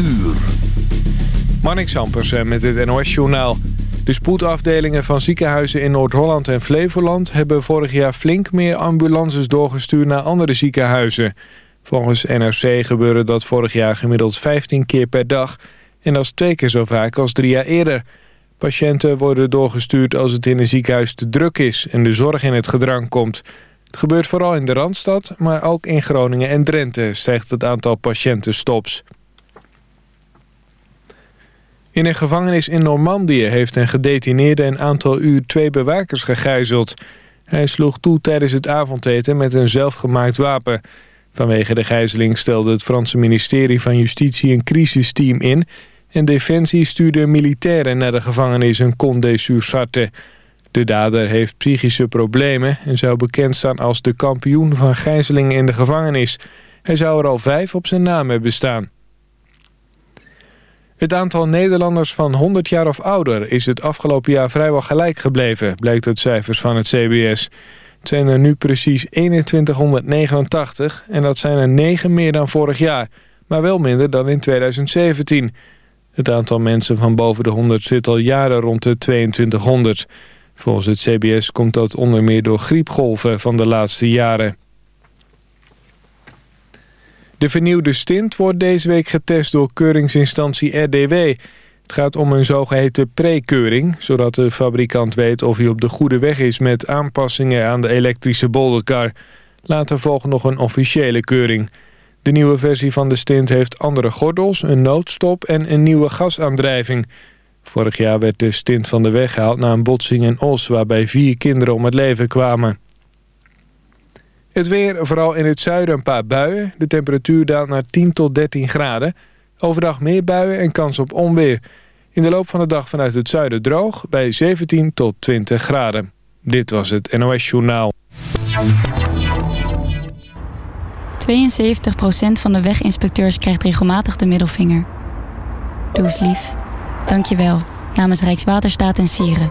uur. Marnik Sampersen met het NOS-journaal. De spoedafdelingen van ziekenhuizen in Noord-Holland en Flevoland... hebben vorig jaar flink meer ambulances doorgestuurd naar andere ziekenhuizen. Volgens NRC gebeurde dat vorig jaar gemiddeld 15 keer per dag... en dat is twee keer zo vaak als drie jaar eerder. Patiënten worden doorgestuurd als het in een ziekenhuis te druk is... en de zorg in het gedrang komt... Het gebeurt vooral in de Randstad, maar ook in Groningen en Drenthe stijgt het aantal patiëntenstops. In een gevangenis in Normandië heeft een gedetineerde een aantal uur twee bewakers gegijzeld. Hij sloeg toe tijdens het avondeten met een zelfgemaakt wapen. Vanwege de gijzeling stelde het Franse ministerie van Justitie een crisisteam in... en Defensie stuurde militairen naar de gevangenis in Condé-sur-Sarthe... De dader heeft psychische problemen en zou bekend staan als de kampioen van gijzelingen in de gevangenis. Hij zou er al vijf op zijn naam hebben staan. Het aantal Nederlanders van 100 jaar of ouder is het afgelopen jaar vrijwel gelijk gebleven, blijkt uit cijfers van het CBS. Het zijn er nu precies 2189 en dat zijn er 9 meer dan vorig jaar, maar wel minder dan in 2017. Het aantal mensen van boven de 100 zit al jaren rond de 2200. Volgens het CBS komt dat onder meer door griepgolven van de laatste jaren. De vernieuwde stint wordt deze week getest door keuringsinstantie RDW. Het gaat om een zogeheten pre-keuring, zodat de fabrikant weet of hij op de goede weg is met aanpassingen aan de elektrische bolderkar. Later volgt nog een officiële keuring. De nieuwe versie van de stint heeft andere gordels, een noodstop en een nieuwe gasaandrijving. Vorig jaar werd de stint van de weg gehaald na een botsing in Os... waarbij vier kinderen om het leven kwamen. Het weer, vooral in het zuiden een paar buien. De temperatuur daalt naar 10 tot 13 graden. Overdag meer buien en kans op onweer. In de loop van de dag vanuit het zuiden droog... bij 17 tot 20 graden. Dit was het NOS Journaal. 72% van de weginspecteurs krijgt regelmatig de middelvinger. Doe eens lief. Dankjewel. Namens Rijkswaterstaat en Sieren.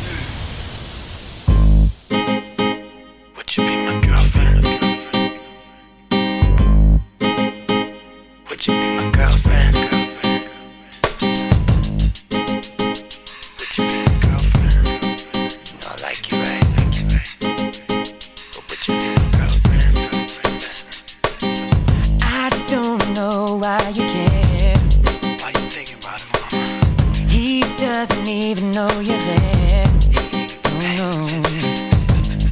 Even know you're there. Oh, no.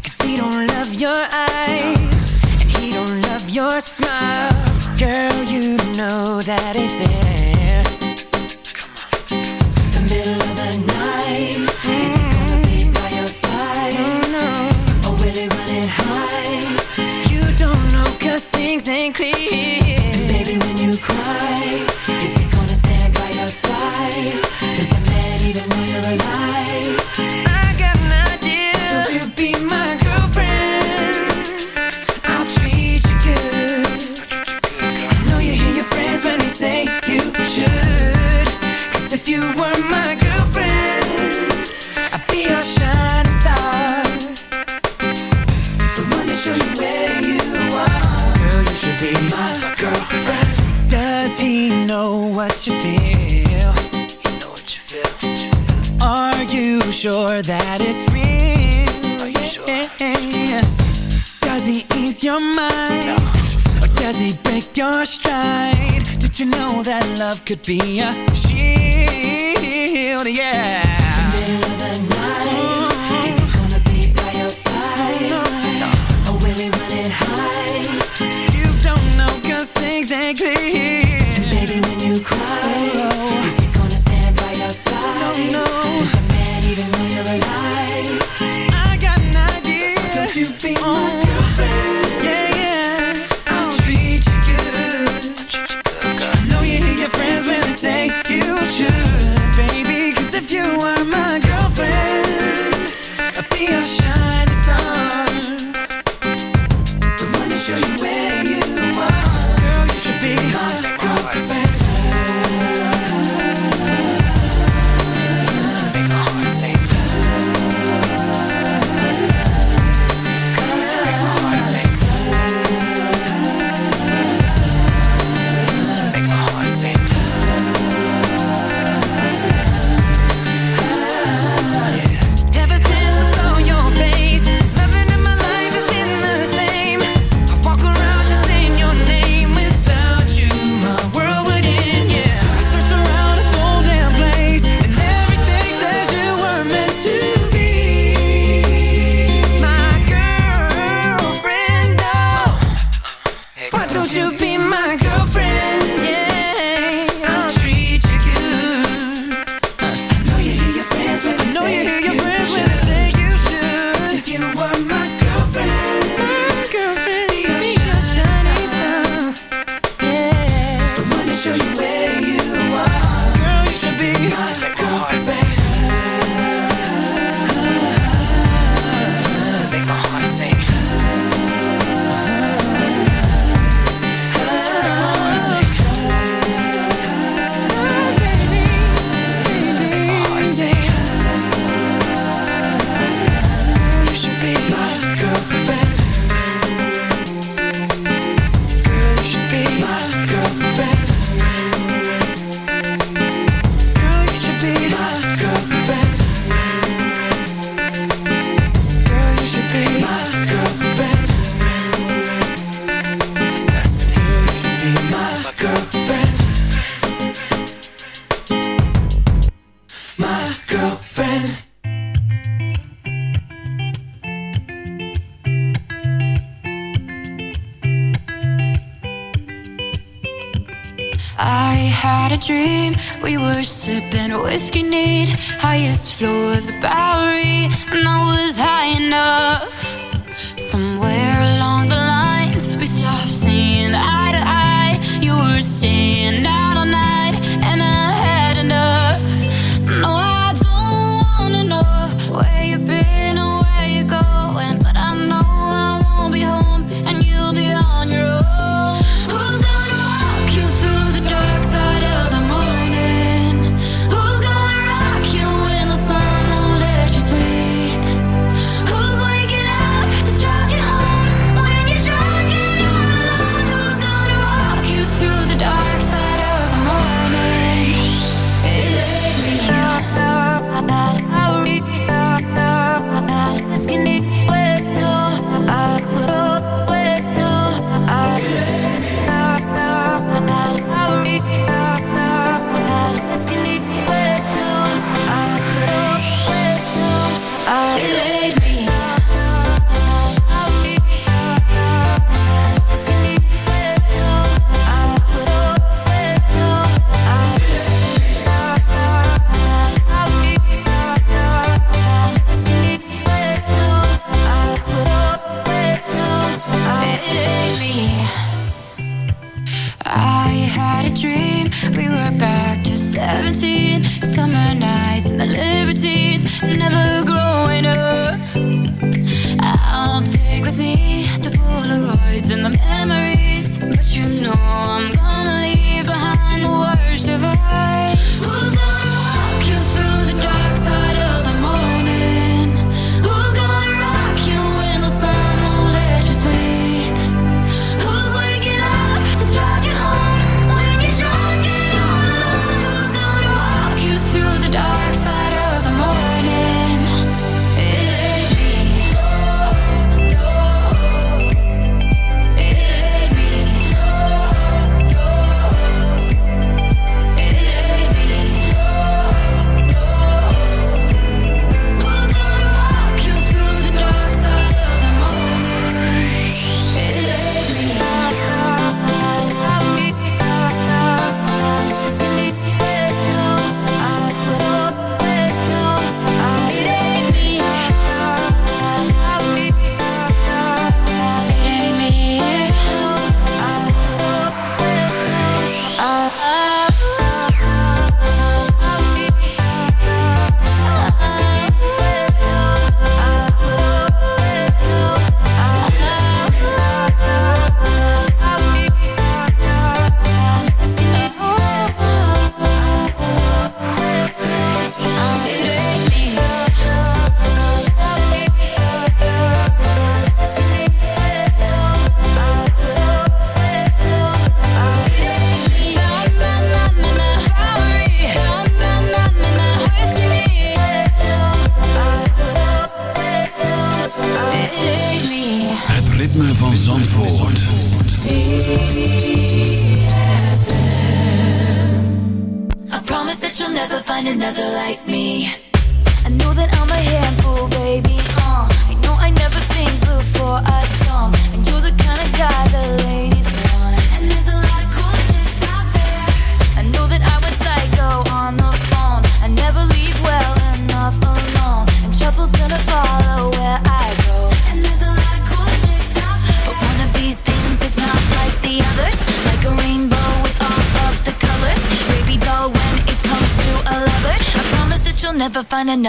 Cause he don't love your eyes. And he don't love your smile. Girl, you know that ain't fair. The middle of the night. Is he gonna be by your side? Oh, no. Or will run? You don't know cause things ain't clear. Sure that it's real? Are you sure? Does he ease your mind? Or does he break your stride? Did you know that love could be a shield? Yeah. Could you be my girl?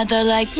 another like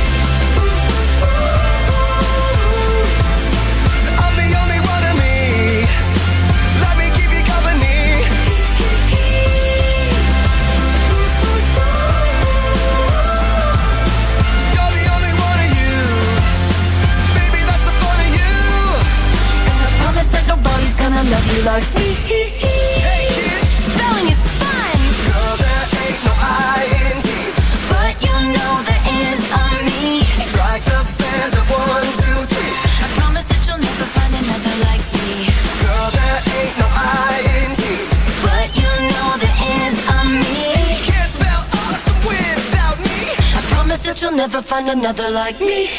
That nobody's gonna love you like me. Hey kids, Spelling is fun, girl, there ain't no I in T. but you know there is a me. Strike the band of one, two, three. I promise that you'll never find another like me. Girl, there ain't no I in T. But you know there is a me. You Can't spell awesome without me. I promise that you'll never find another like me.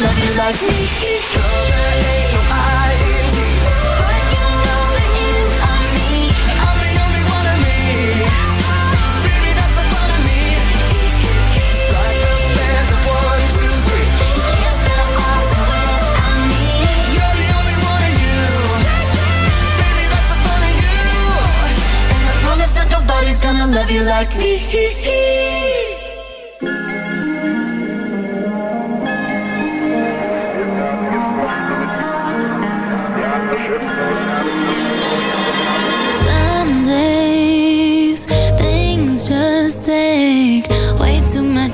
Love you like me. But you know me. I'm the only one of me. Baby, that's the of me. Strike band one, two, three. You can't me. You're the only one of you. Baby, that's the fun of you. And I promise that nobody's gonna love you like me.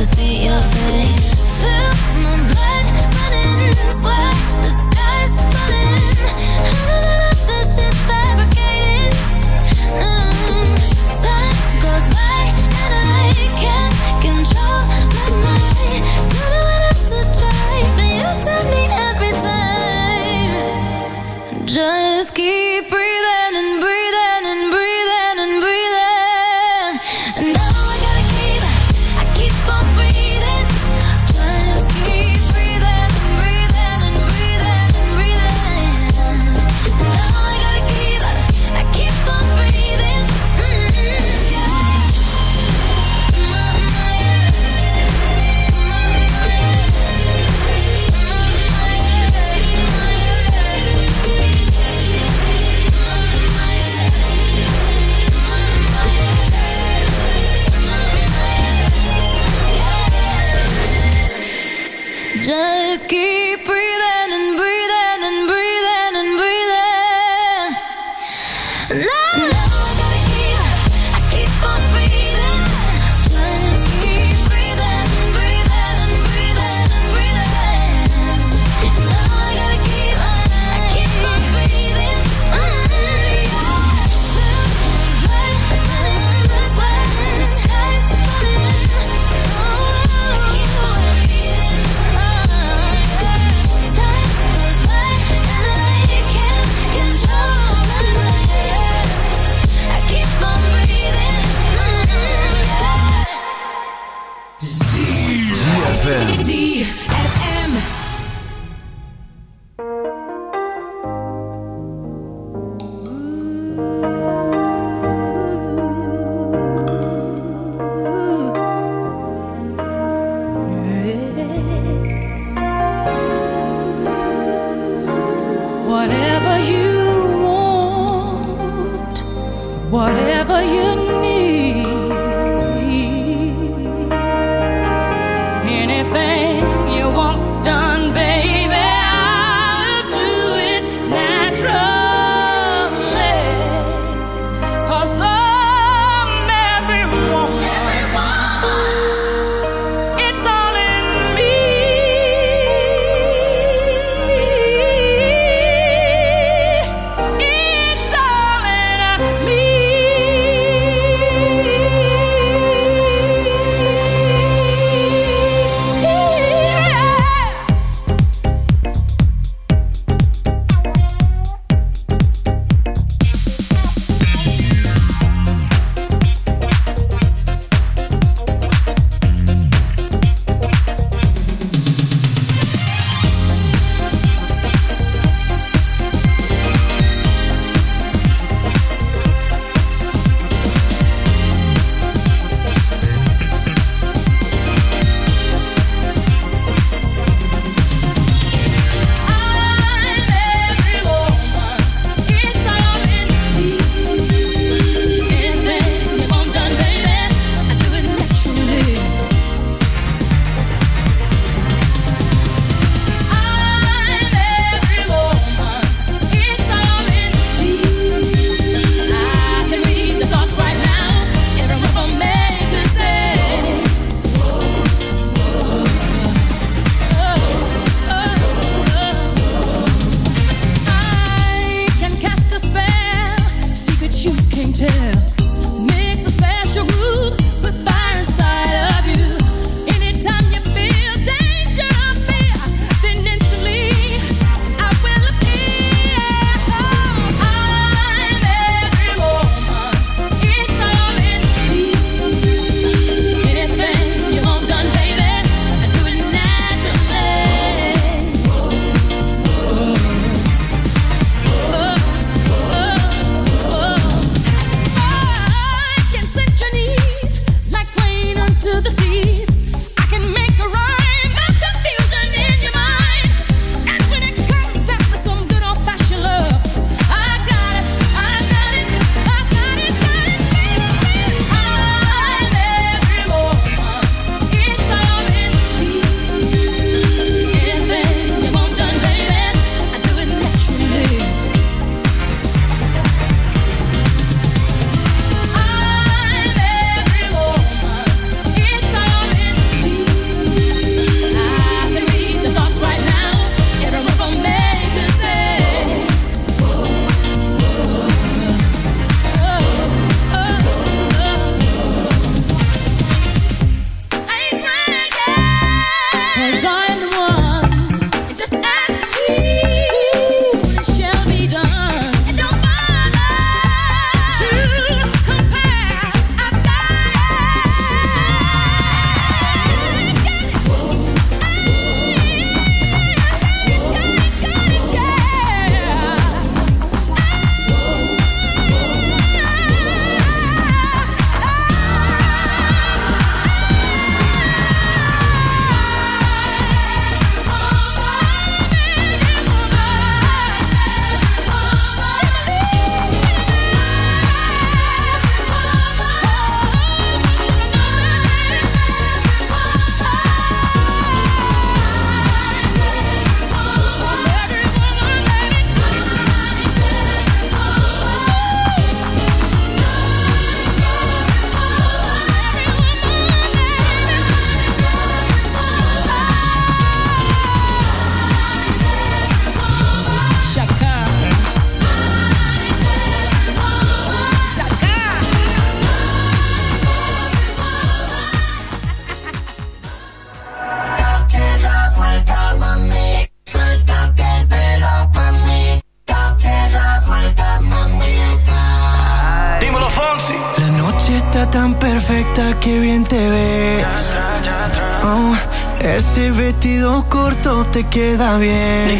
to see your face. queda bien.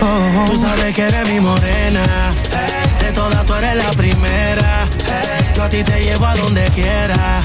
Oh, oh. Tú sabes que eres mi morena. De todas tú eres la primera. Hey. Yo a ti te llevo a donde quiera.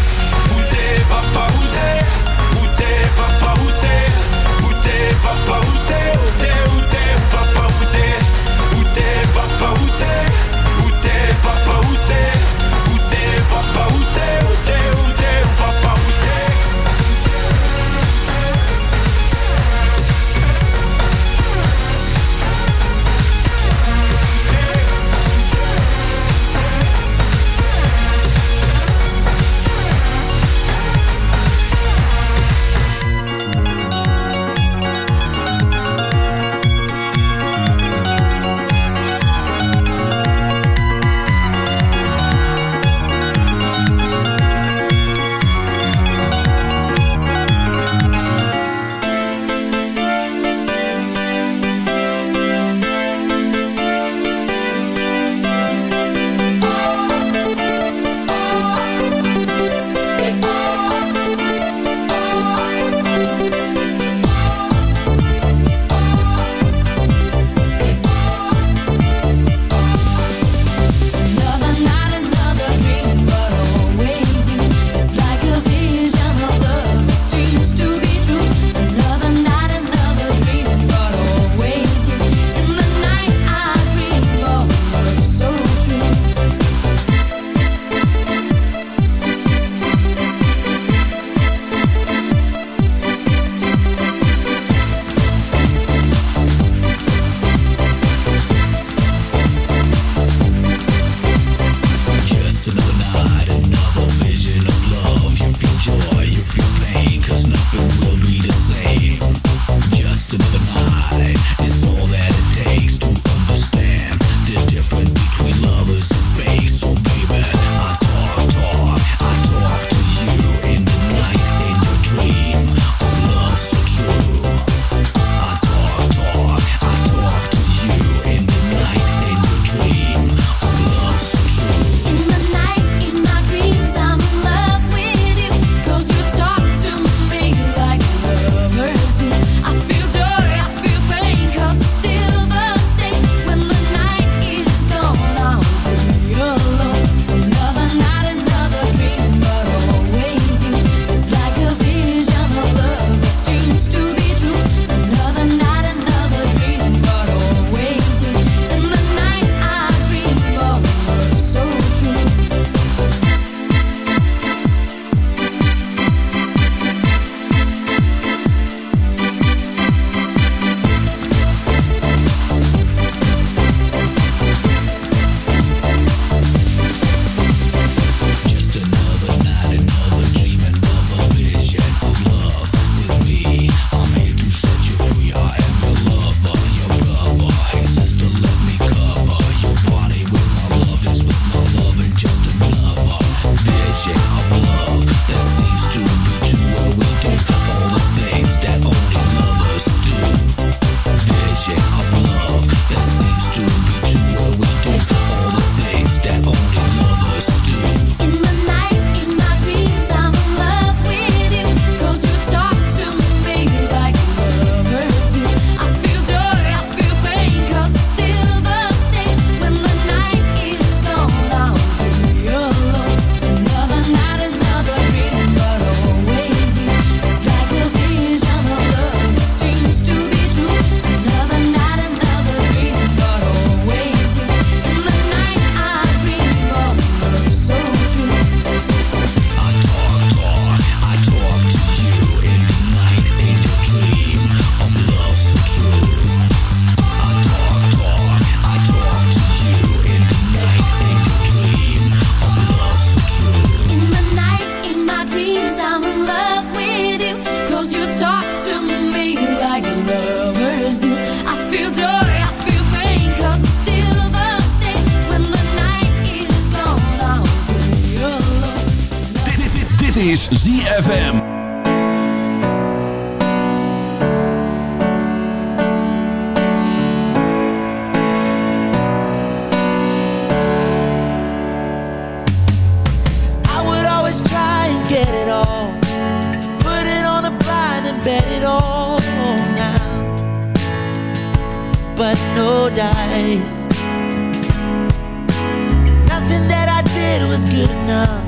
said was good enough.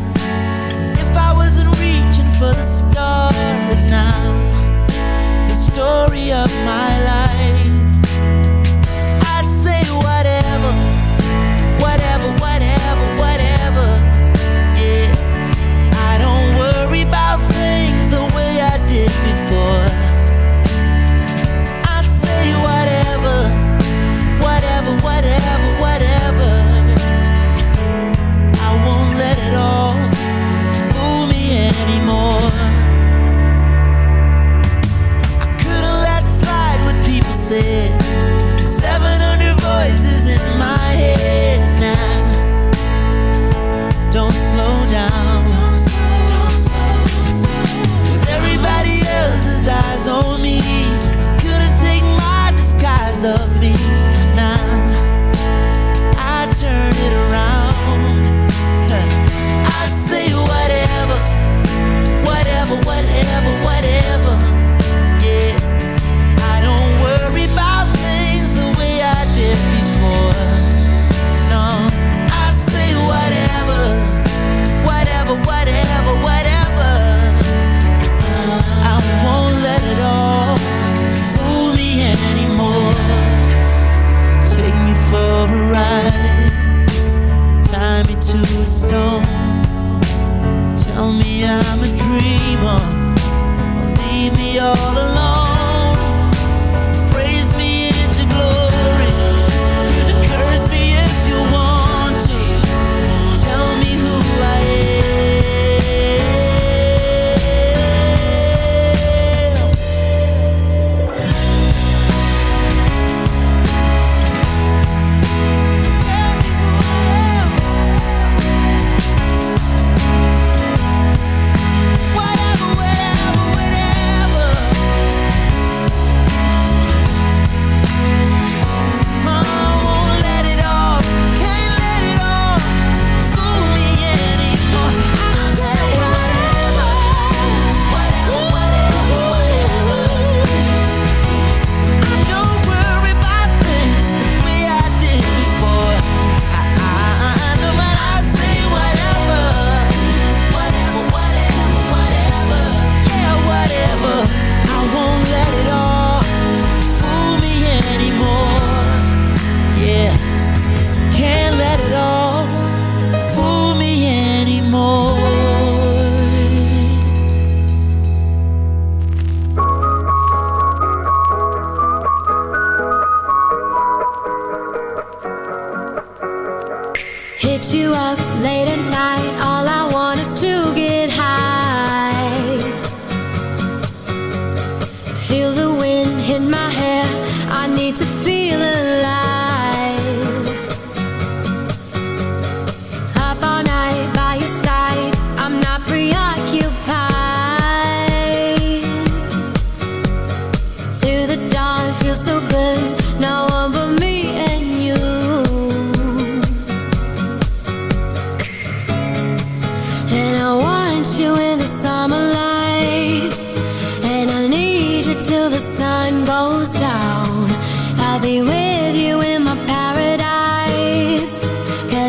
If I wasn't reaching for the stars now The story of my life.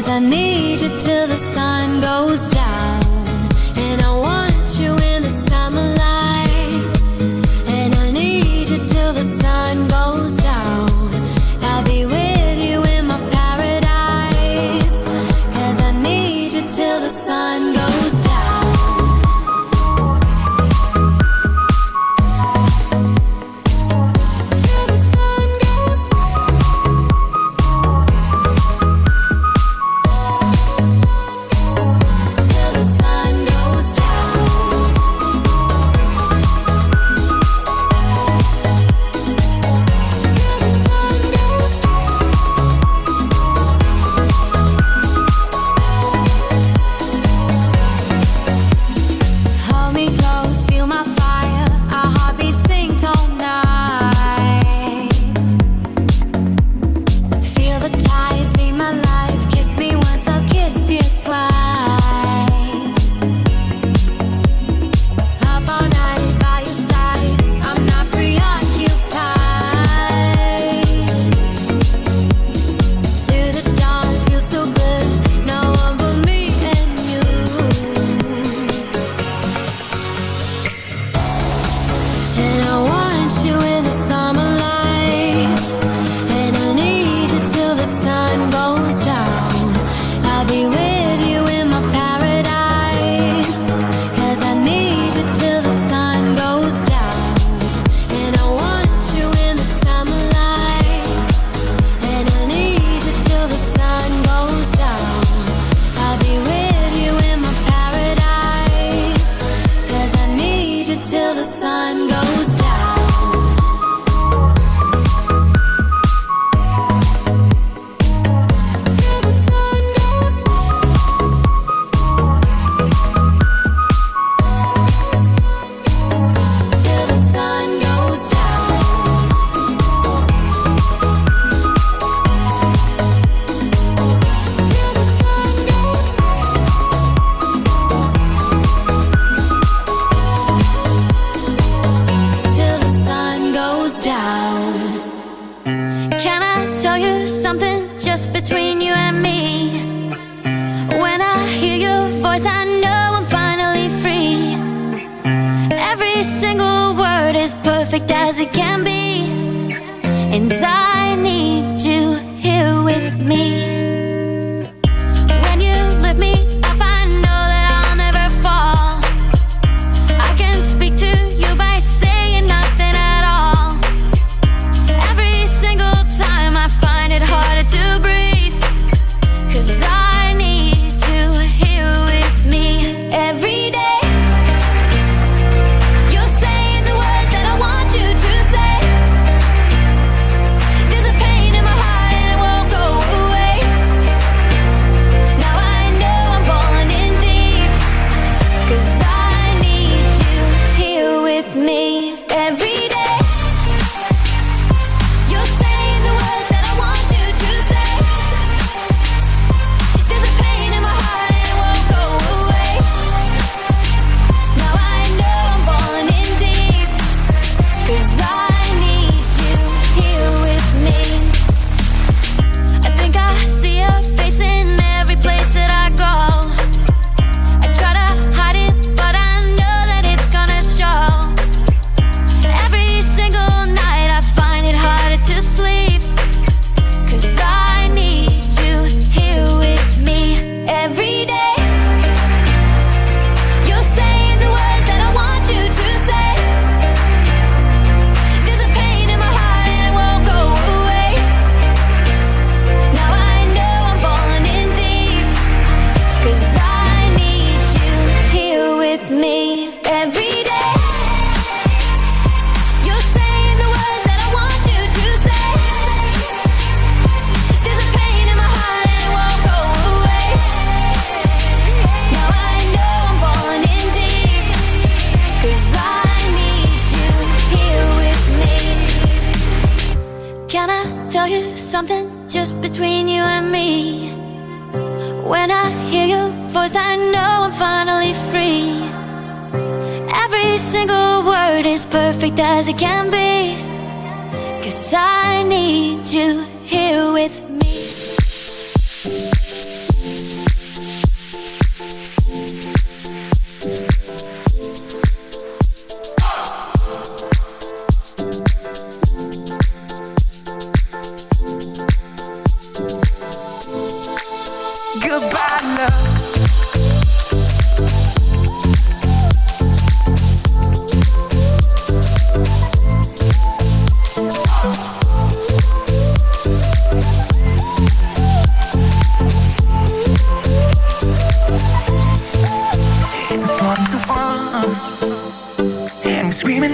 I need you till the sun goes down.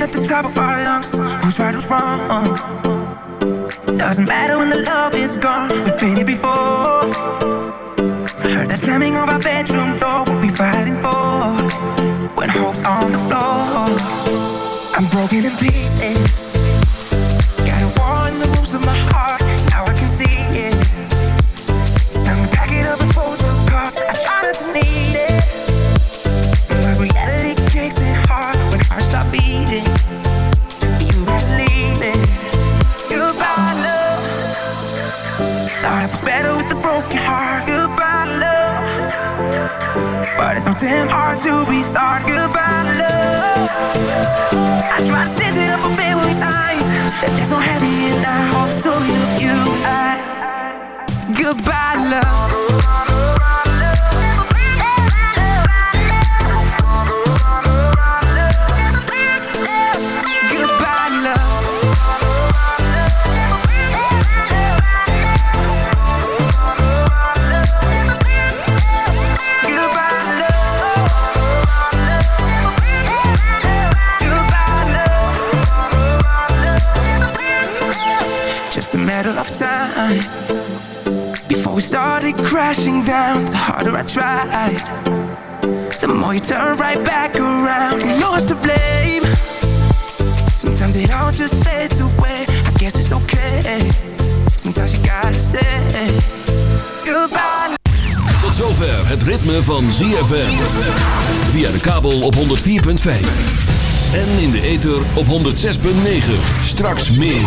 Screaming at the top of our lungs. Who's right, who's wrong? Doesn't matter when the love is gone. We've been here before. Heard the slamming of our bedroom door. What we fighting for? When hope's on the floor. I'm broken in pieces. Damn hard to restart. Goodbye, love. I tried to stitch it up a billion times. There's no happy in I hold the story of you. I, goodbye, love. Of time before we started crashing down. The harder I tried, the more you turn right back around. You know it's to blame. Sometimes it all just fades away. I guess it's okay. Sometimes you gotta say goodbye. Tot zover het ritme van ZFM. Via de kabel op 104.5. En in de ether op 106.9. Straks meer.